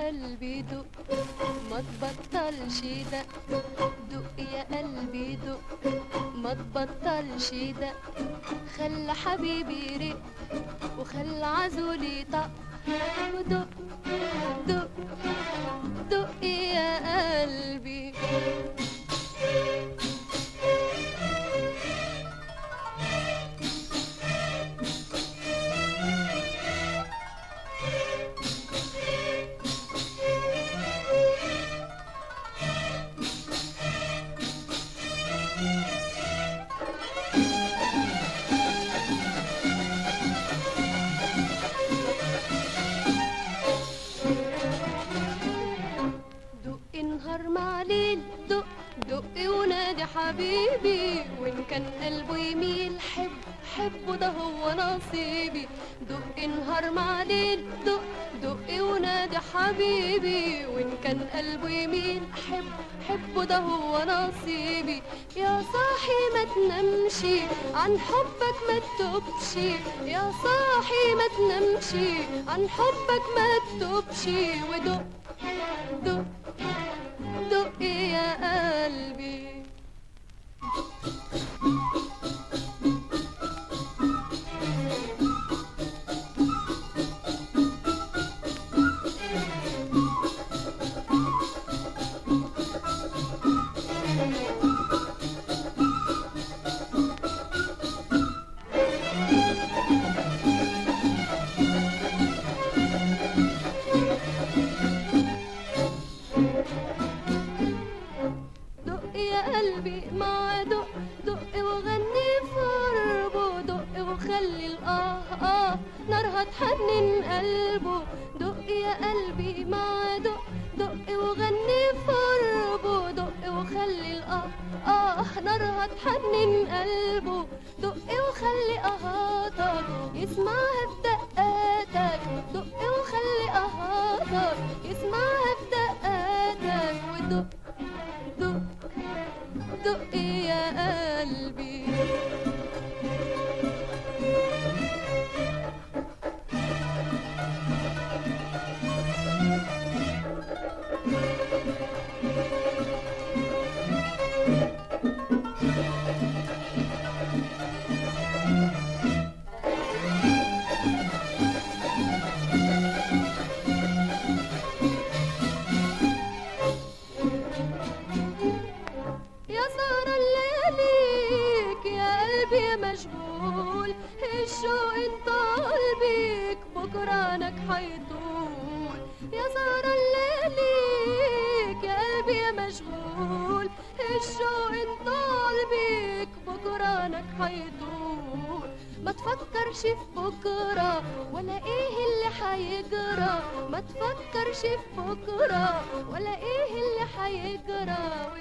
قلبي دق. ما تبطلش دق دق يا قلبي دق. ما تبطلش دق خلى حبيبي يرق وخلى عزولي طق ودق دق. دق يا قلبي. دق ونادي حبيبي وإن كان قلبه يميل حب حبه ده هو نصيبي. دق نهار مع ليل دق دق ونادي حبيبي. وإن كان قلبه يميل حب حبه ده هو نصيبي. يا صاحي ما تنامشي عن حبك ما تتوبش يا صاحي ما تنامشي عن حبك ما تتوبش ودق دق يا قلبي. قلبي مع دق دق وغني في قربه دق وخلي الآه آه. نارها تحنن قلبه دق يا قلبي مع دق دق وغني في قربه دق وخلي الآه آه. نارها تحنن قلبه دق وخلي آهاتك يسمعها في دقاتك دق وخلي آهاتك. يا قلبي. مشغول الشوق انطال بيك بكرانك حيطول. يا سهرة اللياليك يا قلبي مشغول. الشوق انطال بيك بكرانك حيطول. ما تفكرش في بكرة ولا إيه اللي حيجرى. ما تفكرش في بكرة ولا إيه اللي حيجرى.